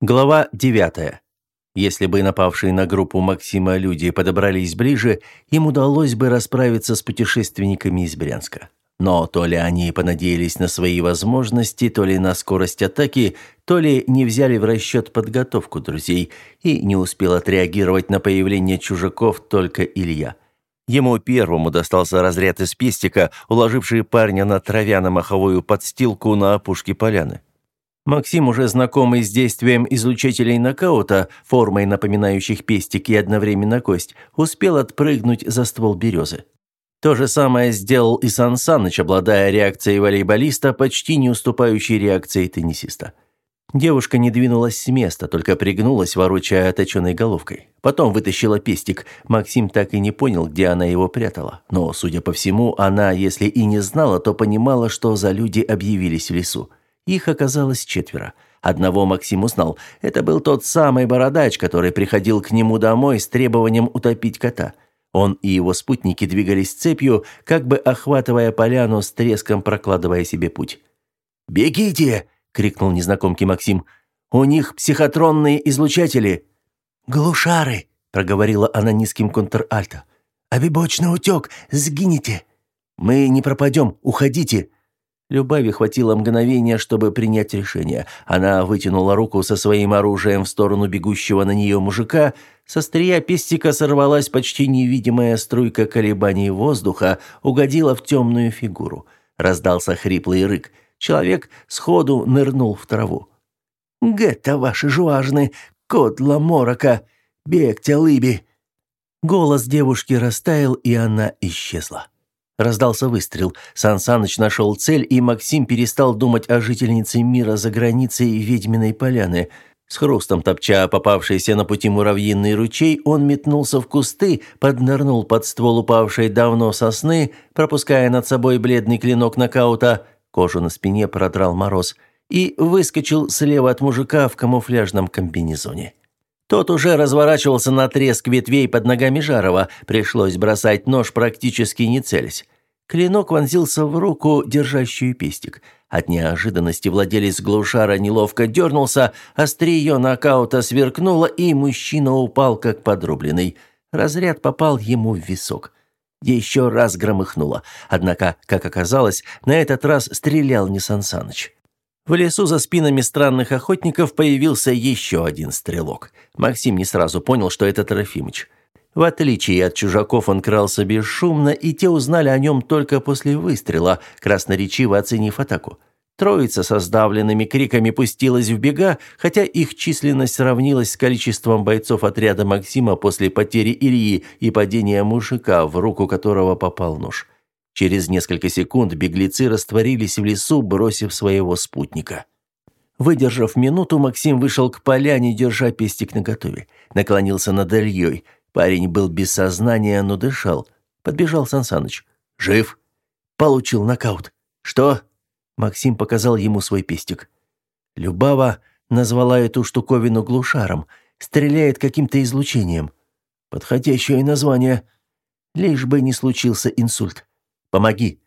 Глава 9. Если бы напавшие на группу Максима люди подобрались ближе, им удалось бы расправиться с путешественниками из Брянска. Но то ли они понадеялись на свои возможности, то ли на скорость атаки, то ли не взяли в расчет подготовку друзей и не успел отреагировать на появление чужаков только Илья. Ему первому достался разряд из пестика, уложивший парня на травяно-маховую подстилку на опушке поляны. Максим, уже знакомый с действием излучателей нокаута, формой напоминающих пестик и одновременно кость, успел отпрыгнуть за ствол березы. То же самое сделал и Сан Саныч, обладая реакцией волейболиста, почти не уступающей реакции теннисиста. Девушка не двинулась с места, только пригнулась, ворочая оточенной головкой. Потом вытащила пестик. Максим так и не понял, где она его прятала. Но, судя по всему, она, если и не знала, то понимала, что за люди объявились в лесу. Их оказалось четверо. Одного Максим узнал. Это был тот самый бородач, который приходил к нему домой с требованием утопить кота. Он и его спутники двигались цепью, как бы охватывая поляну с треском, прокладывая себе путь. «Бегите!» — крикнул незнакомки Максим. «У них психотронные излучатели!» «Глушары!» — проговорила она низким контральто. «Обибочный утек! Сгинете!» «Мы не пропадем! Уходите!» Любави хватило мгновения, чтобы принять решение. Она вытянула руку со своим оружием в сторону бегущего на нее мужика. Со стрия пестика сорвалась почти невидимая струйка колебаний воздуха, угодила в темную фигуру. Раздался хриплый рык. Человек сходу нырнул в траву. «Гетто ваши жуажны, кодла морока, бегте лыби!» Голос девушки растаял, и она исчезла. Раздался выстрел. Сан Саныч нашел цель, и Максим перестал думать о жительнице мира за границей ведьминой поляны. С хрустом топча попавшийся на пути муравьиный ручей, он метнулся в кусты, поднырнул под ствол упавшей давно сосны, пропуская над собой бледный клинок нокаута, кожу на спине продрал мороз, и выскочил слева от мужика в камуфляжном комбинезоне. Тот уже разворачивался на треск ветвей под ногами Жарова, пришлось бросать нож практически не целясь. Клинок вонзился в руку, держащую пестик. От неожиданности владелец глушара неловко дернулся, острие нокаута сверкнуло, и мужчина упал как подрубленный. Разряд попал ему в висок. Еще раз громыхнуло. Однако, как оказалось, на этот раз стрелял не Сансаныч. В лесу за спинами странных охотников появился еще один стрелок. Максим не сразу понял, что это Трофимыч. В отличие от чужаков, он крался бесшумно, и те узнали о нем только после выстрела, красноречиво оценив атаку. Троица со сдавленными криками пустилась в бега, хотя их численность сравнилась с количеством бойцов отряда Максима после потери Ильи и падения мужика, в руку которого попал нож. Через несколько секунд беглецы растворились в лесу, бросив своего спутника. Выдержав минуту, Максим вышел к поляне, держа пестик наготове. Наклонился над Ильей. Парень был без сознания, но дышал. Подбежал Сансаныч. «Жив?» «Получил нокаут». «Что?» Максим показал ему свой пестик. Любава назвала эту штуковину глушаром. Стреляет каким-то излучением. Подходящее название. Лишь бы не случился инсульт. Помоги!»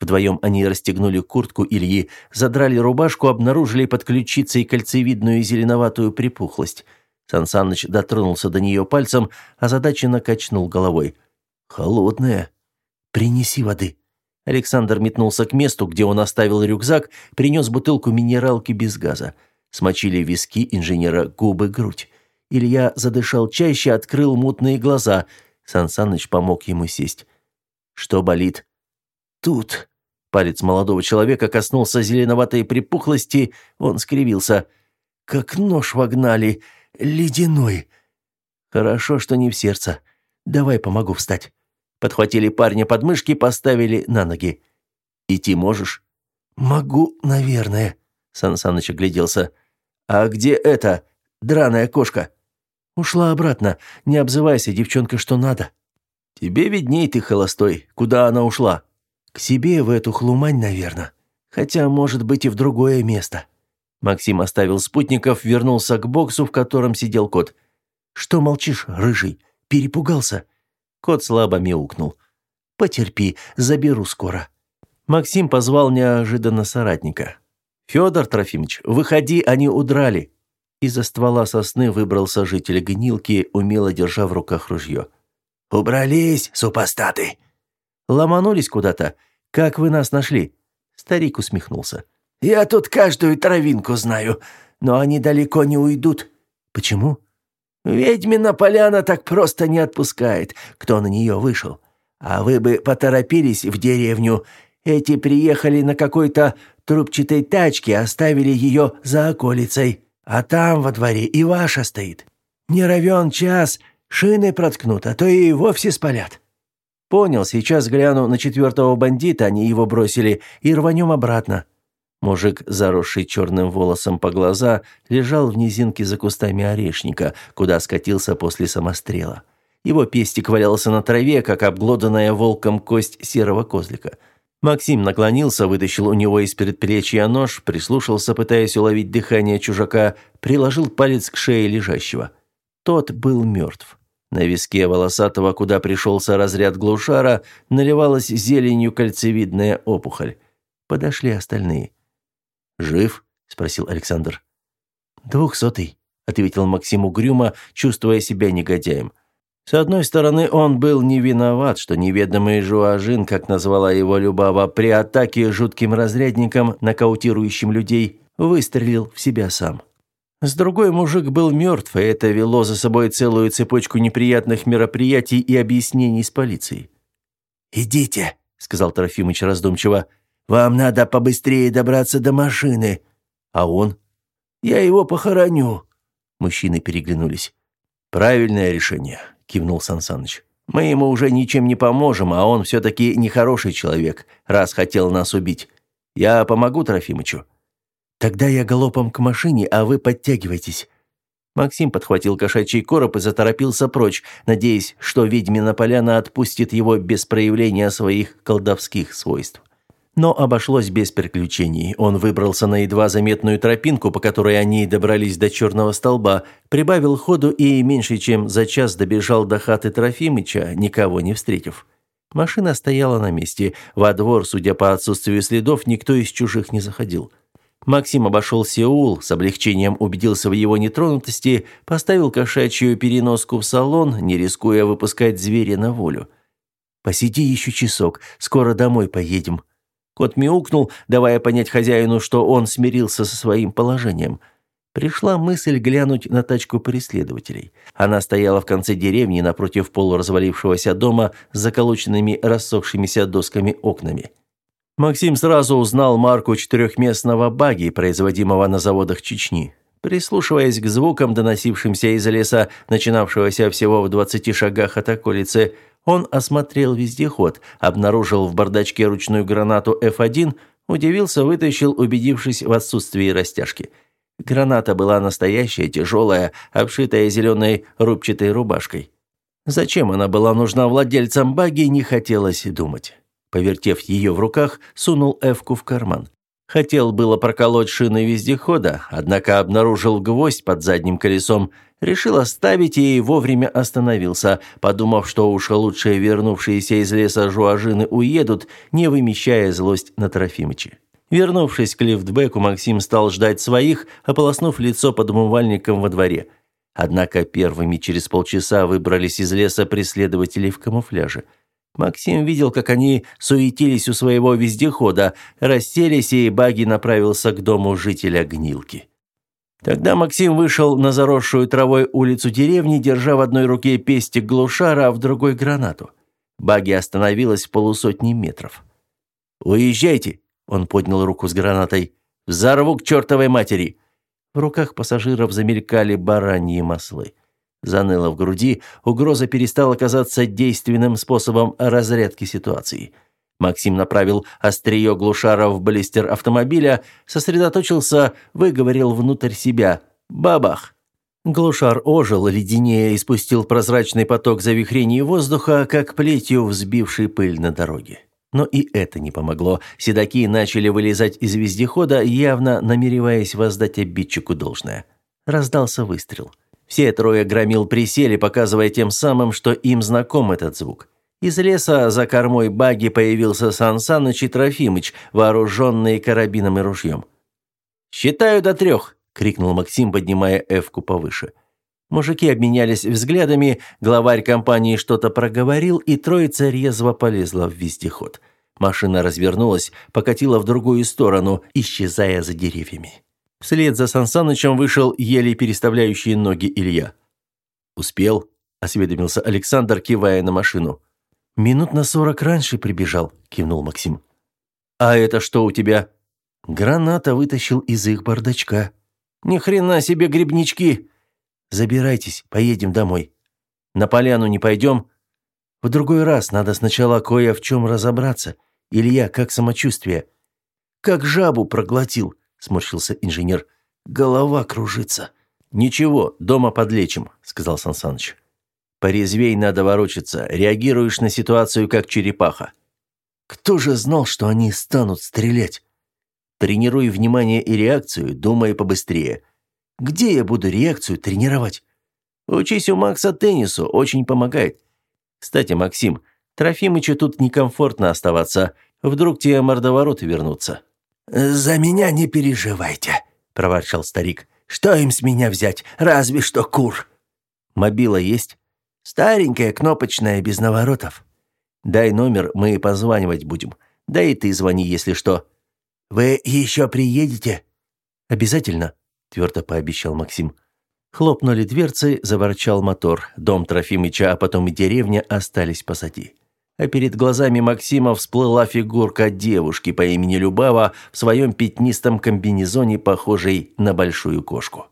Вдвоем они расстегнули куртку Ильи, задрали рубашку, обнаружили под ключицей кольцевидную зеленоватую припухлость. Сансаныч дотронулся до нее пальцем, а задача накачнул головой. «Холодная. Принеси воды». Александр метнулся к месту, где он оставил рюкзак, принес бутылку минералки без газа. Смочили виски инженера губы, грудь. Илья задышал чаще, открыл мутные глаза. Сансаныч помог ему сесть. «Что болит?» Тут...» Палец молодого человека коснулся зеленоватой припухлости, он скривился. «Как нож вогнали, ледяной». «Хорошо, что не в сердце. Давай помогу встать». Подхватили парня под мышки, поставили на ноги. «Идти можешь?» «Могу, наверное», — Сан Саныч огляделся. «А где эта драная кошка?» «Ушла обратно. Не обзывайся, девчонка, что надо». «Тебе видней ты, холостой. Куда она ушла?» К себе в эту хлумань, наверное. Хотя, может быть, и в другое место. Максим оставил спутников, вернулся к боксу, в котором сидел кот. «Что молчишь, рыжий? Перепугался?» Кот слабо мяукнул. «Потерпи, заберу скоро». Максим позвал неожиданно соратника. «Федор Трофимович, выходи, они удрали». Из-за ствола сосны выбрался житель гнилки, умело держа в руках ружье. «Убрались, супостаты!» «Ломанулись куда-то? Как вы нас нашли?» Старик усмехнулся. «Я тут каждую травинку знаю, но они далеко не уйдут». «Почему?» «Ведьмина поляна так просто не отпускает, кто на нее вышел. А вы бы поторопились в деревню. Эти приехали на какой-то трубчатой тачке, оставили ее за околицей. А там во дворе и ваша стоит. Не равен час, шины проткнут, а то и вовсе спалят». «Понял, сейчас гляну на четвертого бандита, они его бросили, и рванем обратно». Мужик, заросший черным волосом по глаза, лежал в низинке за кустами орешника, куда скатился после самострела. Его пестик валялся на траве, как обглоданная волком кость серого козлика. Максим наклонился, вытащил у него из предплечья нож, прислушался, пытаясь уловить дыхание чужака, приложил палец к шее лежащего. Тот был мертв. На виске волосатого, куда пришелся разряд глушара, наливалась зеленью кольцевидная опухоль. Подошли остальные. «Жив?» – спросил Александр. «Двухсотый», – ответил Максим угрюмо, чувствуя себя негодяем. С одной стороны, он был не виноват, что неведомый Жуажин, как назвала его Любава, при атаке жутким разрядником, нокаутирующим людей, выстрелил в себя сам. С другой, мужик был мертв, и это вело за собой целую цепочку неприятных мероприятий и объяснений с полицией. «Идите», — сказал Трофимыч раздумчиво. «Вам надо побыстрее добраться до машины». «А он?» «Я его похороню». Мужчины переглянулись. «Правильное решение кивнул Сансаныч. Мы ему уже ничем не поможем, а он все таки нехороший человек, раз хотел нас убить. Я помогу Трофимычу. Тогда я галопом к машине, а вы подтягивайтесь. Максим подхватил кошачий короб и заторопился прочь, надеясь, что ведьмина поляна отпустит его без проявления своих колдовских свойств. Но обошлось без приключений. Он выбрался на едва заметную тропинку, по которой они добрались до черного столба, прибавил ходу и меньше чем за час добежал до хаты Трофимыча, никого не встретив. Машина стояла на месте. Во двор, судя по отсутствию следов, никто из чужих не заходил. Максим обошел Сеул, с облегчением убедился в его нетронутости, поставил кошачью переноску в салон, не рискуя выпускать зверя на волю. «Посиди еще часок, скоро домой поедем», Кот мяукнул, давая понять хозяину, что он смирился со своим положением. Пришла мысль глянуть на тачку преследователей. Она стояла в конце деревни напротив полуразвалившегося дома с заколоченными рассохшимися досками окнами. Максим сразу узнал марку четырехместного баги, производимого на заводах Чечни. Прислушиваясь к звукам, доносившимся из леса, начинавшегося всего в двадцати шагах от околицы, он осмотрел вездеход, обнаружил в бардачке ручную гранату F1, удивился, вытащил, убедившись в отсутствии растяжки. Граната была настоящая, тяжелая, обшитая зеленой рубчатой рубашкой. Зачем она была нужна владельцам баги, не хотелось думать. Повертев ее в руках, сунул Эвку в карман. Хотел было проколоть шины вездехода, однако обнаружил гвоздь под задним колесом, решил оставить и вовремя остановился, подумав, что уж лучше вернувшиеся из леса жуажины уедут, не вымещая злость на Трофимыче. Вернувшись к лифтбеку, Максим стал ждать своих, ополоснув лицо под умывальником во дворе. Однако первыми через полчаса выбрались из леса преследователи в камуфляже – Максим видел, как они суетились у своего вездехода, расселись, и Баги направился к дому жителя Гнилки. Тогда Максим вышел на заросшую травой улицу деревни, держа в одной руке пестик глушара, а в другой гранату. Баги остановилась в полусотни метров. «Уезжайте!» – он поднял руку с гранатой. «Взорву к чертовой матери!» В руках пассажиров замелькали бараньи маслы. Заныло в груди, угроза перестала казаться действенным способом разрядки ситуации. Максим направил острие глушара в баллистер автомобиля, сосредоточился, выговорил внутрь себя «Бабах!». Глушар ожил, леденее и спустил прозрачный поток завихрений воздуха, как плетью взбивший пыль на дороге. Но и это не помогло. Седаки начали вылезать из вездехода, явно намереваясь воздать обидчику должное. Раздался выстрел. Все трое громил присели, показывая тем самым, что им знаком этот звук. Из леса за кормой баги появился Сан Саныч и Трофимыч, вооруженные карабином и ружьем. «Считаю до трех!» – крикнул Максим, поднимая Эвку повыше. Мужики обменялись взглядами, главарь компании что-то проговорил, и троица резво полезла в вездеход. Машина развернулась, покатила в другую сторону, исчезая за деревьями. Вслед за Сансанычем вышел еле переставляющий ноги Илья. «Успел?» – осведомился Александр, кивая на машину. «Минут на сорок раньше прибежал», – кивнул Максим. «А это что у тебя?» Граната вытащил из их бардачка. «Ни хрена себе грибнички!» «Забирайтесь, поедем домой». «На поляну не пойдем?» «В другой раз надо сначала кое в чем разобраться. Илья, как самочувствие?» «Как жабу проглотил», – сморщился инженер. «Голова кружится». «Ничего, дома подлечим», – сказал Сансаныч. «Порезвей надо ворочаться. Реагируешь на ситуацию, как черепаха». «Кто же знал, что они станут стрелять?» «Тренируй внимание и реакцию, думай побыстрее». «Где я буду реакцию тренировать?» «Учись у Макса теннису, очень помогает. Кстати, Максим, Трофимычу тут некомфортно оставаться. Вдруг тебе мордовороты вернутся». «За меня не переживайте», – проворчал старик. «Что им с меня взять? Разве что кур». «Мобила есть?» «Старенькая, кнопочная, без наворотов». «Дай номер, мы позванивать будем. Да и ты звони, если что». «Вы еще приедете?» «Обязательно», – твердо пообещал Максим. Хлопнули дверцы, заворчал мотор. Дом Трофимыча, а потом и деревня остались позади а перед глазами Максима всплыла фигурка девушки по имени Любава в своем пятнистом комбинезоне, похожей на большую кошку.